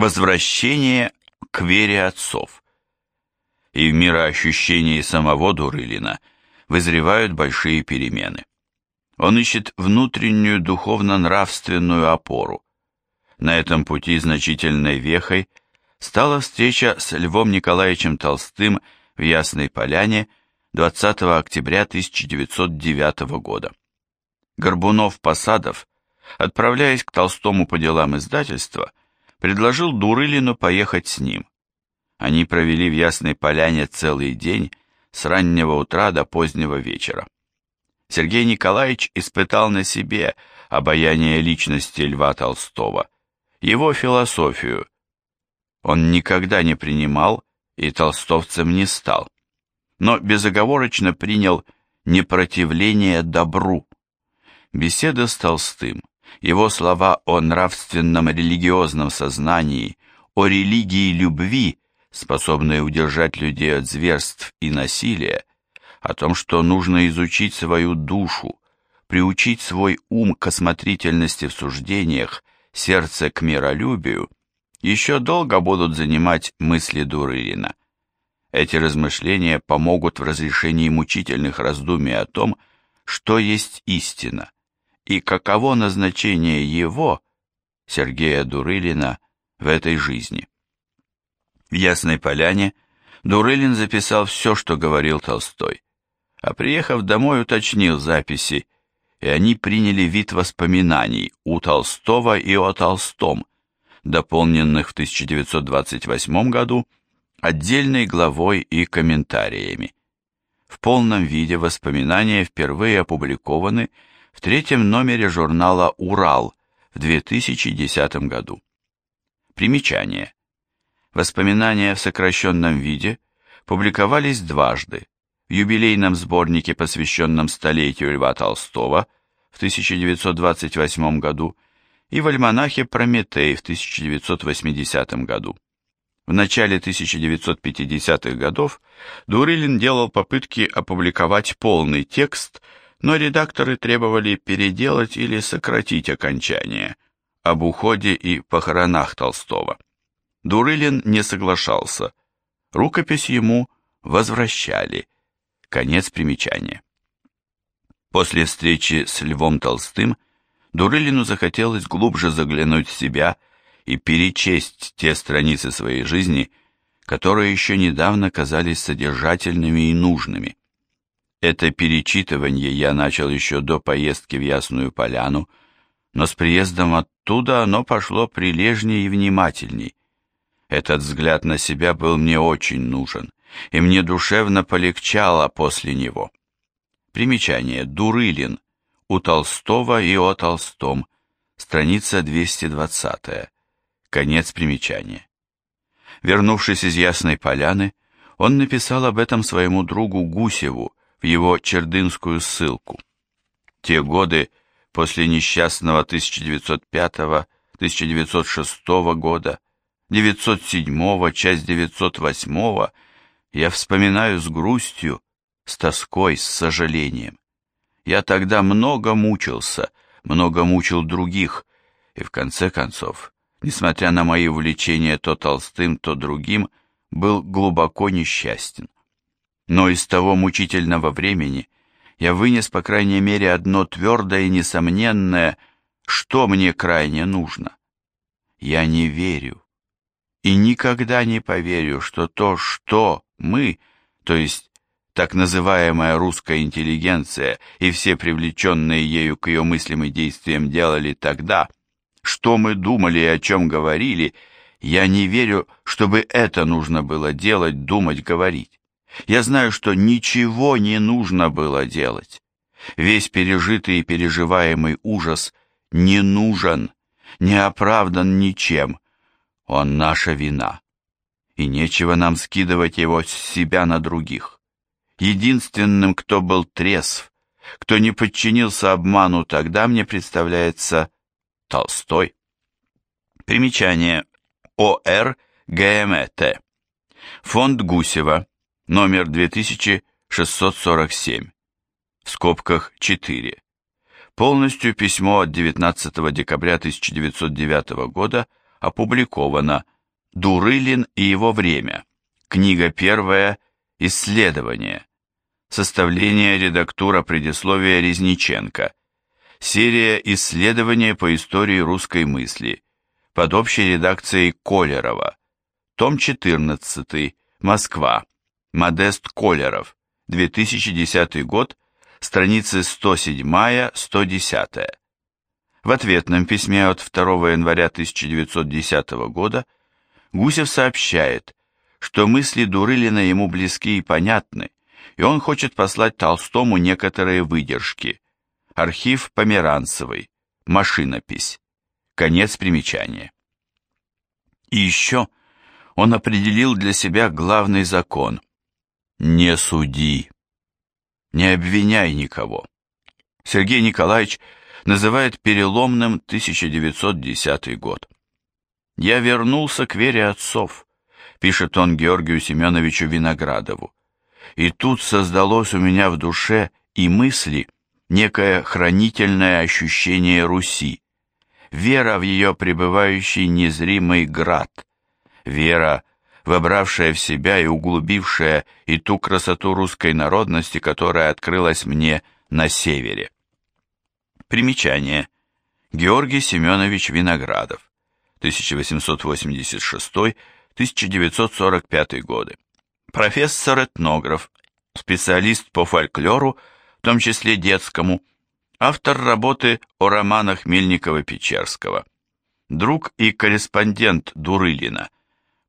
Возвращение к вере отцов. И в мироощущении самого Дурылина вызревают большие перемены. Он ищет внутреннюю духовно-нравственную опору. На этом пути значительной вехой стала встреча с Львом Николаевичем Толстым в Ясной Поляне 20 октября 1909 года. Горбунов-Посадов, отправляясь к Толстому по делам издательства, предложил Дурылину поехать с ним. Они провели в Ясной Поляне целый день, с раннего утра до позднего вечера. Сергей Николаевич испытал на себе обаяние личности Льва Толстого, его философию. Он никогда не принимал и толстовцем не стал, но безоговорочно принял непротивление добру. Беседа с Толстым, его слова о нравственном религиозном сознании, о религии любви, способные удержать людей от зверств и насилия, о том, что нужно изучить свою душу, приучить свой ум к осмотрительности в суждениях, сердце к миролюбию, еще долго будут занимать мысли Дурылина. Эти размышления помогут в разрешении мучительных раздумий о том, что есть истина, и каково назначение его, Сергея Дурылина, в этой жизни. В Ясной Поляне Дурылин записал все, что говорил Толстой а приехав домой, уточнил записи, и они приняли вид воспоминаний у Толстого и о Толстом, дополненных в 1928 году отдельной главой и комментариями. В полном виде воспоминания впервые опубликованы в третьем номере журнала «Урал» в 2010 году. Примечание. Воспоминания в сокращенном виде публиковались дважды в юбилейном сборнике, посвященном столетию Льва Толстого в 1928 году, и в альманахе «Прометей» в 1980 году. В начале 1950-х годов Дурилин делал попытки опубликовать полный текст, но редакторы требовали переделать или сократить окончание об уходе и похоронах Толстого. Дурылин не соглашался. Рукопись ему возвращали – Конец примечания. После встречи с Львом Толстым Дурылину захотелось глубже заглянуть в себя и перечесть те страницы своей жизни, которые еще недавно казались содержательными и нужными. Это перечитывание я начал еще до поездки в Ясную Поляну, но с приездом оттуда оно пошло прилежнее и внимательней. Этот взгляд на себя был мне очень нужен и мне душевно полегчало после него. Примечание. Дурылин. У Толстого и о Толстом. Страница 220. Конец примечания. Вернувшись из Ясной Поляны, он написал об этом своему другу Гусеву в его чердынскую ссылку. Те годы после несчастного 1905-1906 года, 907 часть 908 я вспоминаю с грустью, с тоской, с сожалением. Я тогда много мучился, много мучил других, и в конце концов, несмотря на мои увлечения то Толстым, то другим, был глубоко несчастен. Но из того мучительного времени я вынес, по крайней мере, одно твердое и несомненное, что мне крайне нужно. Я не верю и никогда не поверю, что то, что мы, то есть так называемая русская интеллигенция и все привлеченные ею к ее мыслям и действиям делали тогда, что мы думали и о чем говорили, я не верю, чтобы это нужно было делать, думать, говорить. Я знаю, что ничего не нужно было делать. Весь пережитый и переживаемый ужас не нужен, не оправдан ничем. Он наша вина и нечего нам скидывать его с себя на других. Единственным, кто был трезв, кто не подчинился обману, тогда мне представляется Толстой. Примечание. ОР ГМТ. Фонд Гусева. Номер 2647. В скобках 4. Полностью письмо от 19 декабря 1909 года опубликовано. «Дурылин и его время», книга первая. «Исследование», составление редактура предисловия Резниченко, серия «Исследования по истории русской мысли», под общей редакцией Колерова, том 14, Москва, Модест Колеров, 2010 год, страницы 107-110. В ответном письме от 2 января 1910 года Гусев сообщает, что мысли Дурылина ему близки и понятны, и он хочет послать Толстому некоторые выдержки. Архив Померанцевой, машинопись. Конец примечания. И еще он определил для себя главный закон – не суди, не обвиняй никого. Сергей Николаевич называет переломным 1910 год. «Я вернулся к вере отцов», – пишет он Георгию Семеновичу Виноградову. «И тут создалось у меня в душе и мысли некое хранительное ощущение Руси, вера в ее пребывающий незримый град – вера, вобравшая в себя и углубившая и ту красоту русской народности, которая открылась мне на севере. Примечание. Георгий Семенович Виноградов, 1886-1945 годы. Профессор-этнограф, специалист по фольклору, в том числе детскому, автор работы о романах Мельникова-Печерского, друг и корреспондент Дурылина –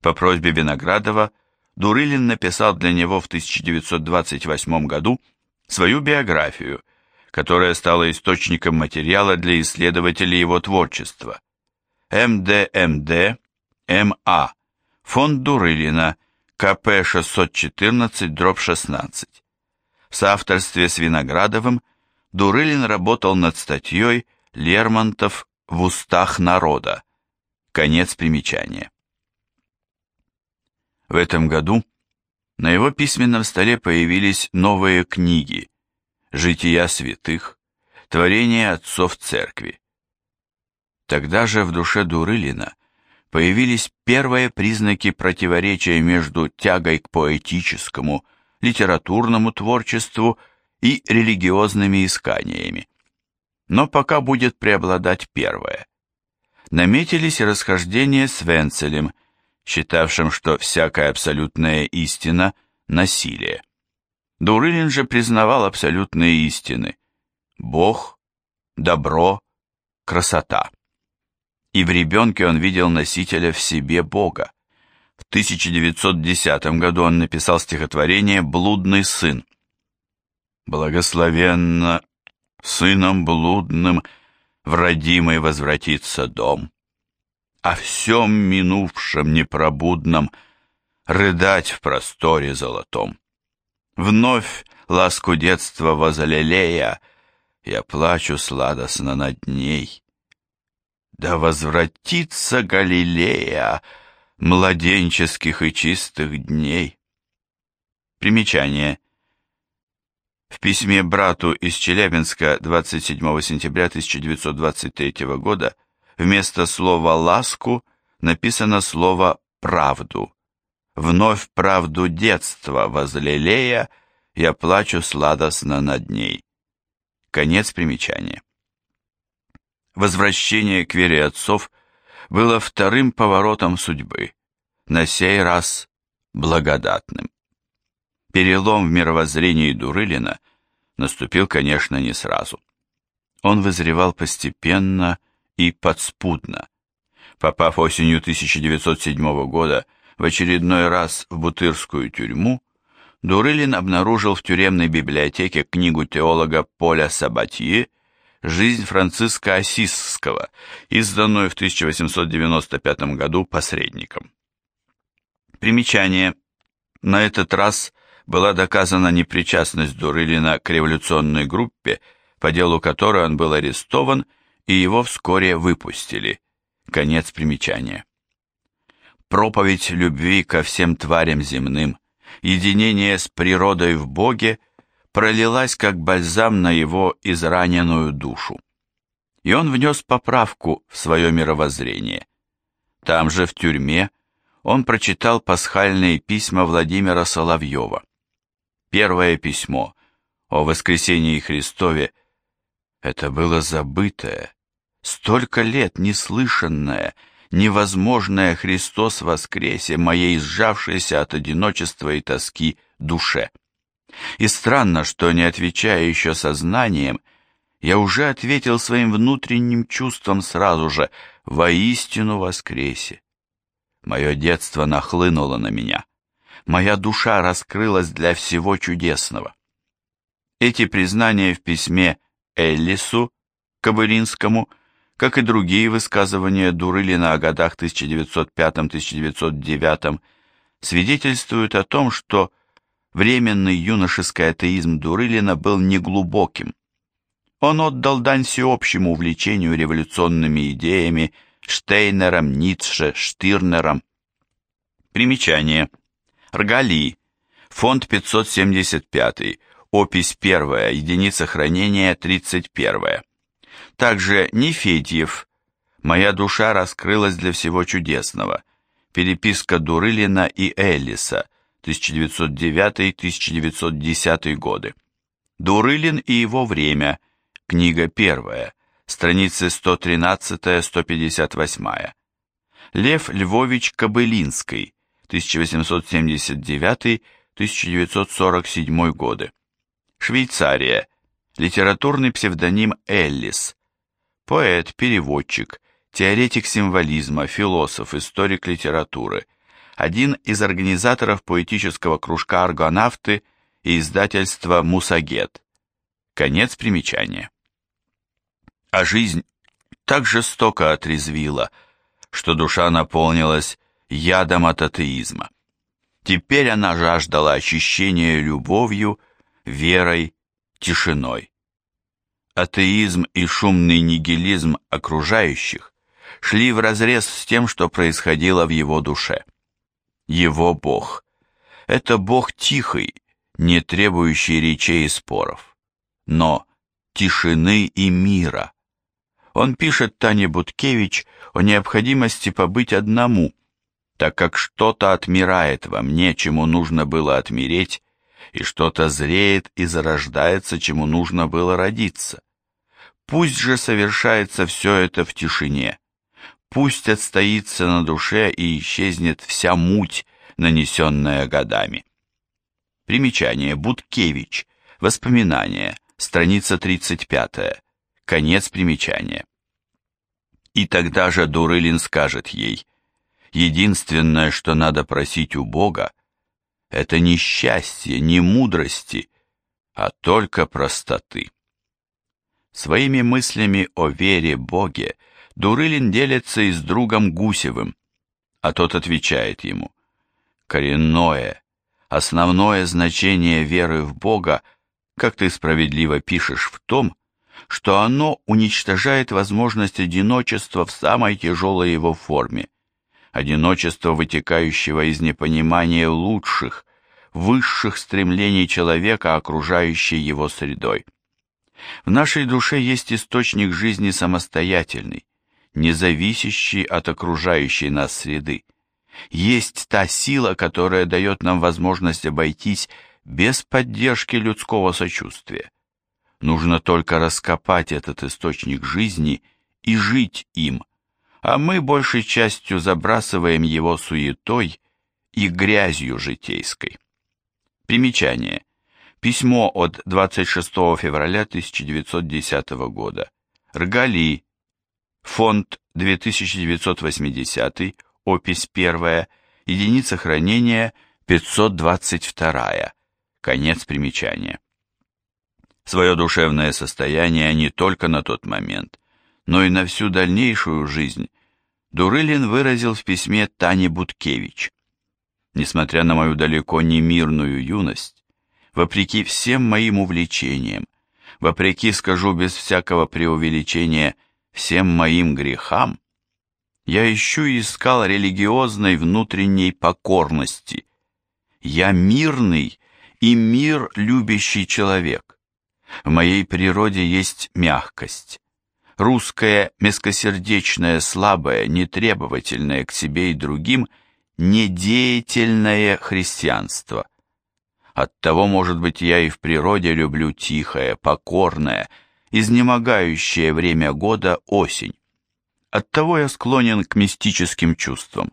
по просьбе Виноградова Дурылин написал для него в 1928 году свою биографию, которая стала источником материала для исследователей его творчества. МДМД, МА, фонд Дурылина, КП 614, дробь 16. В соавторстве с Виноградовым Дурылин работал над статьей «Лермонтов в устах народа». Конец примечания. В этом году на его письменном столе появились новые книги «Жития святых», «Творение отцов церкви». Тогда же в душе Дурылина появились первые признаки противоречия между тягой к поэтическому, литературному творчеству и религиозными исканиями. Но пока будет преобладать первое. Наметились расхождения с Венцелем – считавшим, что всякая абсолютная истина – насилие. Дурылин же признавал абсолютные истины – Бог, добро, красота. И в ребенке он видел носителя в себе Бога. В 1910 году он написал стихотворение «Блудный сын». «Благословенно сыном блудным в родимый возвратится дом» о всем минувшем непробудном, рыдать в просторе золотом. Вновь ласку детства возлелея, я плачу сладостно над ней. Да возвратится Галилея младенческих и чистых дней. Примечание. В письме брату из Челябинска 27 сентября 1923 года Вместо слова «ласку» написано слово «правду». Вновь правду детства возлелея, я плачу сладостно над ней. Конец примечания. Возвращение к вере отцов было вторым поворотом судьбы, на сей раз благодатным. Перелом в мировоззрении Дурылина наступил, конечно, не сразу. Он вызревал постепенно и подспудно. Попав осенью 1907 года в очередной раз в Бутырскую тюрьму, Дурылин обнаружил в тюремной библиотеке книгу теолога Поля Сабатье «Жизнь Франциска Осисского», изданную в 1895 году посредником. Примечание. На этот раз была доказана непричастность Дурылина к революционной группе, по делу которой он был арестован и его вскоре выпустили. Конец примечания. Проповедь любви ко всем тварям земным, единение с природой в Боге пролилась как бальзам на его израненную душу. И он внес поправку в свое мировоззрение. Там же, в тюрьме, он прочитал пасхальные письма Владимира Соловьева. Первое письмо о воскресении Христове – это было забытое, столько лет неслышанное, невозможное Христос воскресе моей сжавшейся от одиночества и тоски душе. И странно, что, не отвечая еще сознанием, я уже ответил своим внутренним чувством сразу же «воистину воскресе». Мое детство нахлынуло на меня. Моя душа раскрылась для всего чудесного. Эти признания в письме Эллису Кобылинскому, как и другие высказывания Дурылина о годах 1905-1909, свидетельствуют о том, что временный юношеский атеизм Дурылина был неглубоким. Он отдал дань всеобщему увлечению революционными идеями Штейнером, Ницше, Штирнером. Примечание. Ргали. Фонд 575. Опись 1. Единица хранения 31. Также Нефедьев. Моя душа раскрылась для всего чудесного. Переписка Дурылина и Эллиса. 1909-1910 годы. Дурылин и его время. Книга первая. Страницы 113-158. Лев Львович Кобылинский. 1879-1947 годы. Швейцария. Литературный псевдоним Эллис. Поэт, переводчик, теоретик символизма, философ, историк литературы – один из организаторов поэтического кружка «Аргонавты» и издательства «Мусагет». Конец примечания. А жизнь так жестоко отрезвила, что душа наполнилась ядом от атеизма. Теперь она жаждала очищения любовью, верой, тишиной. Атеизм и шумный нигилизм окружающих шли вразрез с тем, что происходило в его душе его Бог. Это Бог тихий, не требующий речей и споров, но тишины и мира. Он пишет Тане Буткевич о необходимости побыть одному, так как что-то отмирает во мне, чему нужно было отмереть, и что-то зреет и зарождается, чему нужно было родиться. Пусть же совершается все это в тишине, Пусть отстоится на душе и исчезнет вся муть, нанесенная годами. Примечание. Будкевич. Воспоминания. Страница 35. Конец примечания. И тогда же Дурылин скажет ей, единственное, что надо просить у Бога, это не счастье, не мудрости, а только простоты. Своими мыслями о вере Боге Дурылин делится и с другом Гусевым, а тот отвечает ему, «Коренное, основное значение веры в Бога, как ты справедливо пишешь, в том, что оно уничтожает возможность одиночества в самой тяжелой его форме, одиночество, вытекающего из непонимания лучших, высших стремлений человека, окружающей его средой. В нашей душе есть источник жизни самостоятельный, не зависящий от окружающей нас среды. Есть та сила, которая дает нам возможность обойтись без поддержки людского сочувствия. Нужно только раскопать этот источник жизни и жить им, а мы большей частью забрасываем его суетой и грязью житейской. Примечание. Письмо от 26 февраля 1910 года. Ргали, Фонд 2980, опись 1, единица хранения 522, конец примечания. Свое душевное состояние не только на тот момент, но и на всю дальнейшую жизнь Дурылин выразил в письме Тане Буткевич. Несмотря на мою далеко не мирную юность, вопреки всем моим увлечениям, вопреки, скажу без всякого преувеличения, всем моим грехам, я ищу и искал религиозной внутренней покорности. Я мирный и мир любящий человек. В моей природе есть мягкость. Русское мягкосердечное, слабое, нетребовательное к себе и другим, недеятельное христианство. Оттого, может быть, я и в природе люблю тихое, покорное, изнемогающее время года осень. Оттого я склонен к мистическим чувствам.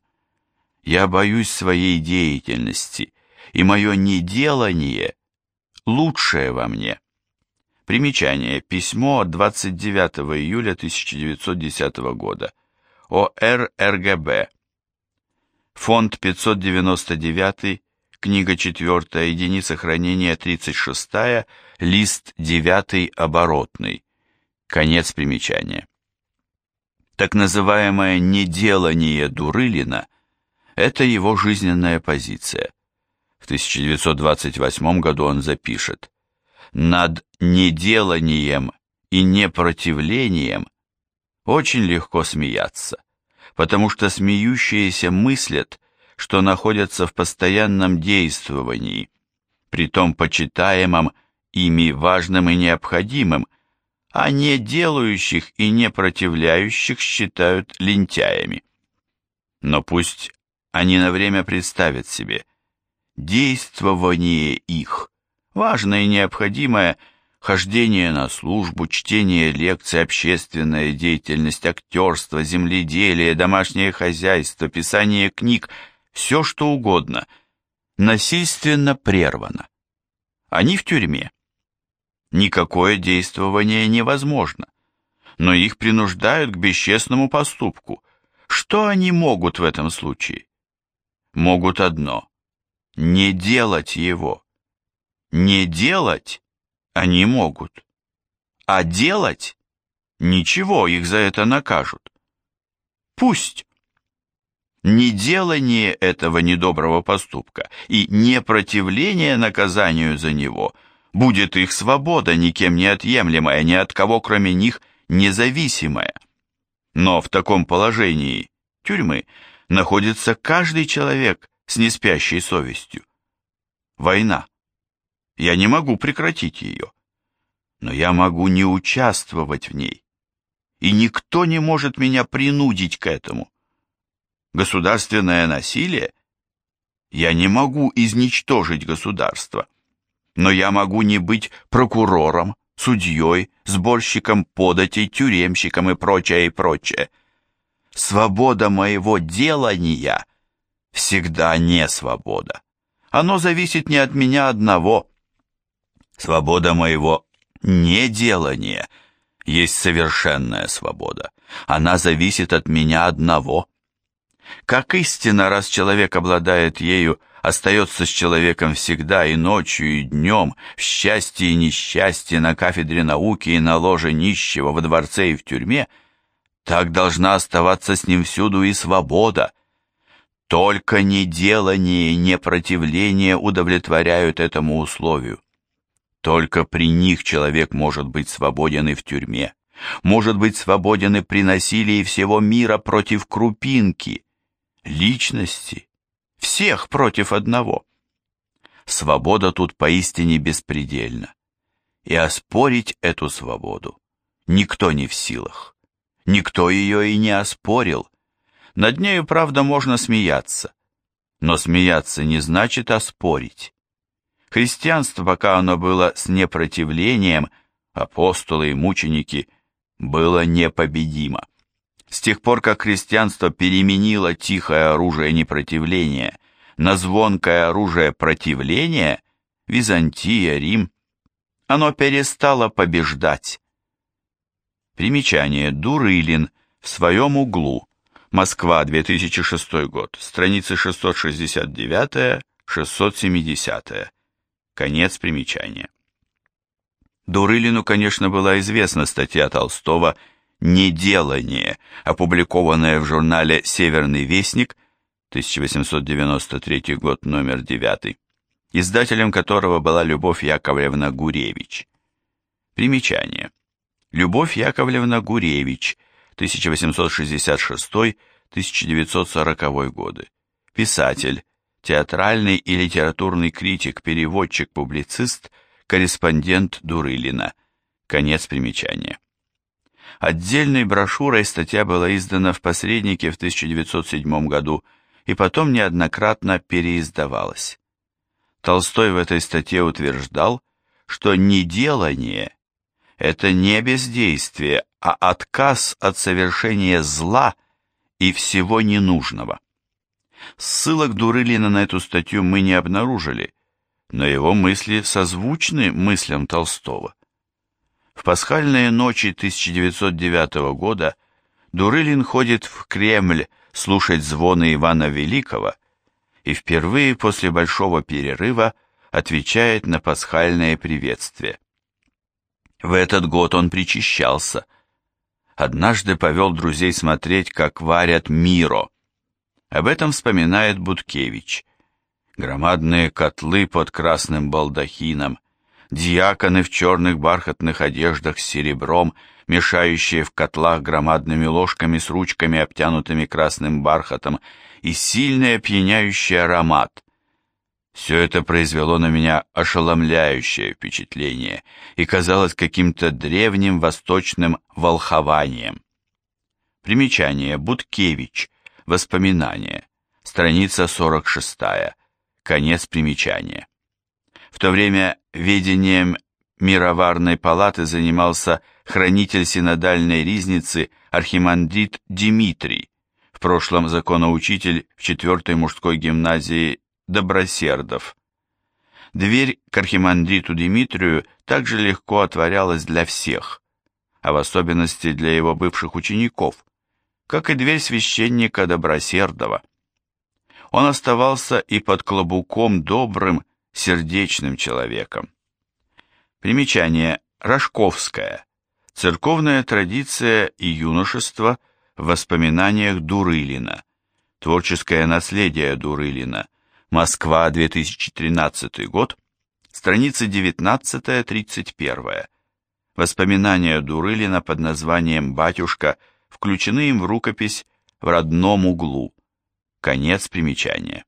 Я боюсь своей деятельности, и мое неделание – лучшее во мне. Примечание. Письмо от 29 июля 1910 года. ОР РГБ. Фонд 599, книга 4, единица хранения 36, лист 9 оборотный. Конец примечания. Так называемое «неделание Дурылина» – это его жизненная позиция. В 1928 году он запишет «Над неделанием и непротивлением очень легко смеяться, потому что смеющиеся мыслят, что находятся в постоянном действовании, притом почитаемом ими важным и необходимым, а не делающих и не противляющих считают лентяями. Но пусть они на время представят себе, действование их, важное и необходимое, хождение на службу, чтение лекций, общественная деятельность, актерство, земледелие, домашнее хозяйство, писание книг, все что угодно, насильственно прервано. Они в тюрьме никакое действование невозможно. Но их принуждают к бесчестному поступку. Что они могут в этом случае? Могут одно – не делать его. Не делать они могут. А делать – ничего, их за это накажут. Пусть. Неделание этого недоброго поступка и непротивление наказанию за него – будет их свобода, никем не отъемлемая, ни от кого кроме них независимая. Но в таком положении тюрьмы находится каждый человек с неспящей совестью. Война. Я не могу прекратить ее, но я могу не участвовать в ней, и никто не может меня принудить к этому. Государственное насилие? Я не могу изничтожить государство но я могу не быть прокурором, судьей, сборщиком податей, тюремщиком и прочее, и прочее. Свобода моего делания всегда не свобода. Оно зависит не от меня одного. Свобода моего неделания есть совершенная свобода. Она зависит от меня одного. Как истина, раз человек обладает ею, остается с человеком всегда и ночью, и днем, в счастье и несчастье, на кафедре науки и на ложе нищего, во дворце и в тюрьме, так должна оставаться с ним всюду и свобода. Только неделание и непротивление удовлетворяют этому условию. Только при них человек может быть свободен и в тюрьме, может быть свободен и при насилии всего мира против крупинки, личности, всех против одного. Свобода тут поистине беспредельна. И оспорить эту свободу никто не в силах. Никто ее и не оспорил. Над нею, правда, можно смеяться. Но смеяться не значит оспорить. Христианство, пока оно было с непротивлением, апостолы и мученики, было непобедимо. С тех пор, как христианство переменило тихое оружие непротивления на звонкое оружие противления, Византия, Рим, оно перестало побеждать. Примечание. Дурылин в своем углу. Москва, 2006 год. Страницы 669-670. Конец примечания. Дурылину, конечно, была известна статья Толстого «Неделание», опубликованное в журнале «Северный вестник», 1893 год, номер 9, издателем которого была Любовь Яковлевна Гуревич. Примечание. Любовь Яковлевна Гуревич, 1866-1940 годы. Писатель, театральный и литературный критик, переводчик, публицист, корреспондент Дурылина. Конец примечания. Отдельной брошюрой статья была издана в «Посреднике» в 1907 году и потом неоднократно переиздавалась. Толстой в этой статье утверждал, что неделание – это не бездействие, а отказ от совершения зла и всего ненужного. Ссылок Дурылина на эту статью мы не обнаружили, но его мысли созвучны мыслям Толстого. В пасхальные ночи 1909 года Дурылин ходит в Кремль слушать звоны Ивана Великого и впервые после большого перерыва отвечает на пасхальное приветствие. В этот год он причащался. Однажды повел друзей смотреть, как варят миро. Об этом вспоминает Будкевич. Громадные котлы под красным балдахином, диаконы в черных бархатных одеждах с серебром, мешающие в котлах громадными ложками с ручками, обтянутыми красным бархатом, и сильный опьяняющий аромат. Все это произвело на меня ошеломляющее впечатление и казалось каким-то древним восточным волхованием. Примечание. Будкевич. Воспоминания. Страница 46. Конец примечания. В то время ведением мироварной палаты занимался хранитель синодальной ризницы архимандрит Дмитрий, в прошлом законоучитель в 4 мужской гимназии Добросердов. Дверь к архимандриту Дмитрию также легко отворялась для всех, а в особенности для его бывших учеников, как и дверь священника Добросердова. Он оставался и под клобуком добрым, сердечным человеком. Примечание. Рожковская. Церковная традиция и юношество в воспоминаниях Дурылина. Творческое наследие Дурылина. Москва, 2013 год. Страницы 19-31. Воспоминания Дурылина под названием «Батюшка» включены им в рукопись «В родном углу». Конец примечания.